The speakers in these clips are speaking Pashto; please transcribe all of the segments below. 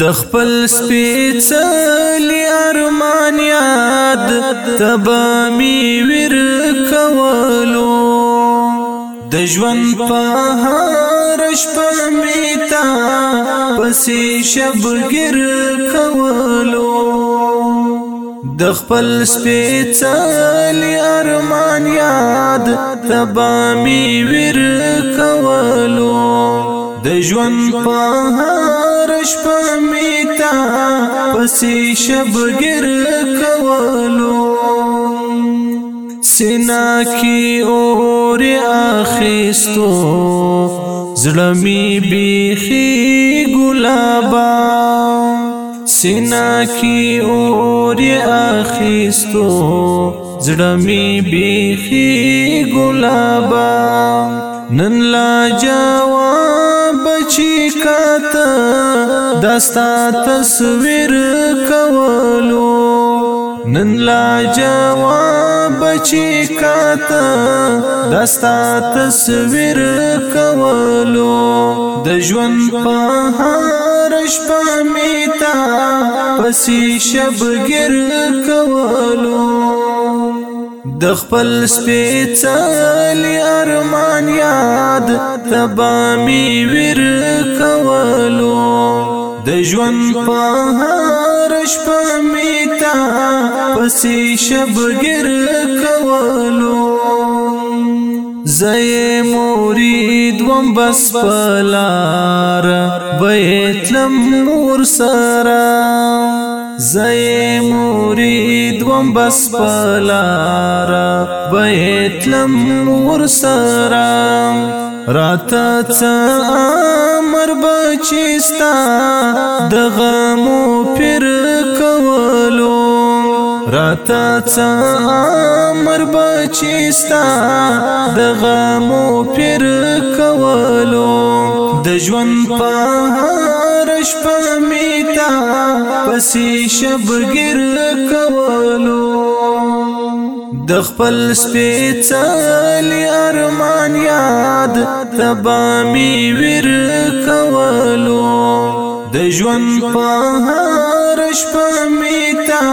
د خپل سپېڅلي ارمان یاد تبا می ور کولو د ژوند په هر شپه میتا پسې شبګر کولو د خپل سپېڅلي ارمان یاد تبا می ور کولو د ژوند په هر شپه میتا پسې شب ګر کولو سینا کی اور اخستو زړمی بیخي ګلابا سینا کی اور اخستو زړمی بیخي ګلابا نن لا جواب چی چې کاته دستا تصویر کولو نن لا جواب چې کاته دستا تصویر کولو د ژوند په هر شپه میتا پسې شب ګر کولو د خپل سپېڅلي ارمان یاد تبا می ور کولو د ژوند په هر شپه می تا پسې شبګر کولو زای مورید وم بس پلار بیت لم مور سره زئی مرید وم بس پلارا بیت لم ور سرام راتا تا امر بچستا د غمو پر کولو راتا تا امر بچستا د غمو پر کولو د ژوند په هر شپه میتا پسې شبګر کولو د خپل سپېڅلي ارمان یاد تبا می ور کولو د ژوند په هر شپه می تا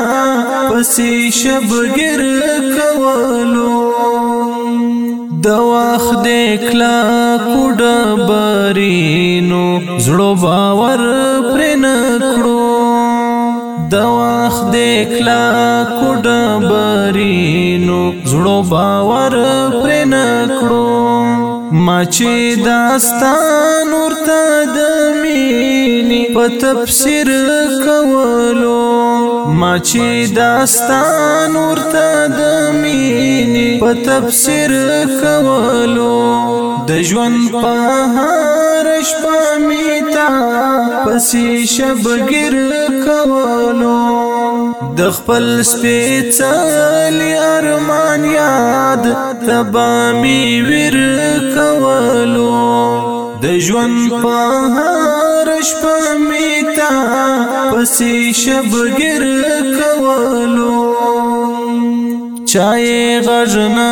پسې شبګر کولو د واخ د کلا کوډ برینو زړه باور پرن کړو د وخت د کلا کوډ برینو زړو باور پر نکړو ما چې داستان ورته د مینې په تفسیر کولو ما چې داستان ورته د مینې په تفسیر کولو د ژوند په هر شپه می تا پسې شبګر کولو د خپل سپېڅلي ارمان یاد تبا می ور کولو د ژوند په هر شپه می داسی شبگیر کولو چای غژنا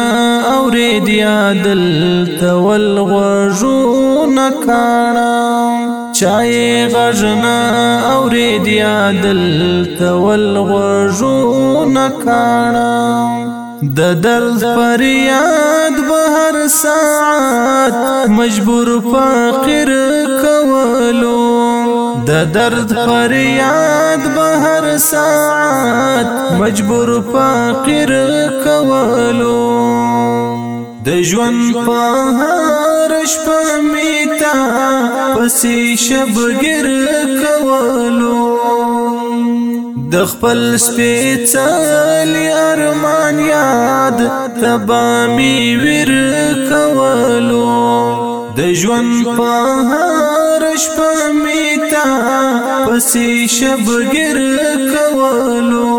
اورید یادل تول غژو نکانا چای غژنا اورید یادل تول غژو نکانا د درد فریاد بهر ساعت مجبور فقیر کولو درد فریاد بهر ساعت مجبور فقیر کولو د ژوند په هر شپه میتا پسې شبګر کولو د خپل سپېڅلي ارمان یاد تبا می ور کولو د ژوند په هر شپه میتا پسې شبګر کولو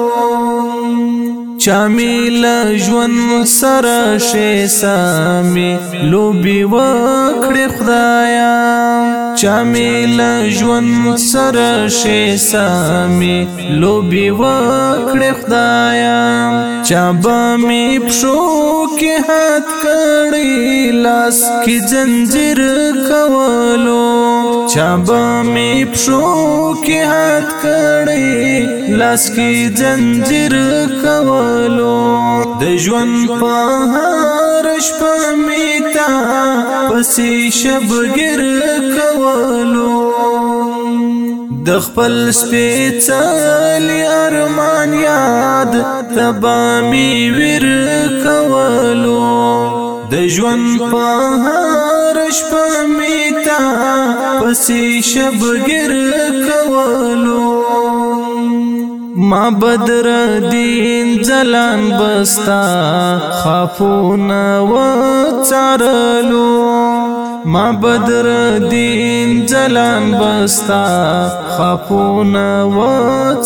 چامیل ژوند سره شې سامي لوبي وکړې خدایا چامیل ژوند سره شې سامي لوبي وکړې خدایا چابه می پښو کې هات کړې لاس کې زنجیر کولو چابه می پښو کې هات کړې لاس کې زنجیر کولو د ژوند په هر شپه می تا پسې شبګر کولو د خپل سپېڅلي ارمان یاد تبا می ور کولو د ژوند په هر شپه میتا پسې شب ګر کولو ما بدر دین ځلان بستا خافونه و چارلو ما بدر دین جلان بستا خپونه و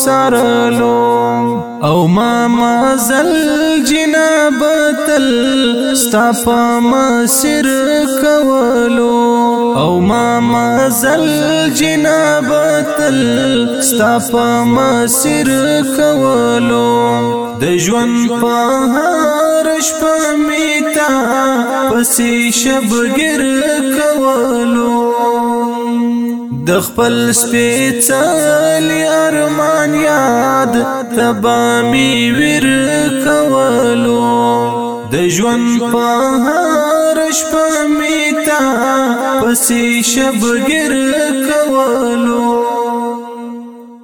چرلو او ما مازل جنابتل ستا په مسیر کولو او ما مازل جنابتل ستا په مسیر کولو د ژوند په هر شپه پسې شبګر کولو د خپل سپېڅلي ارمان یاد تبا می ور کولو د ژوند په هر شپه می تا پسې شبګر کولو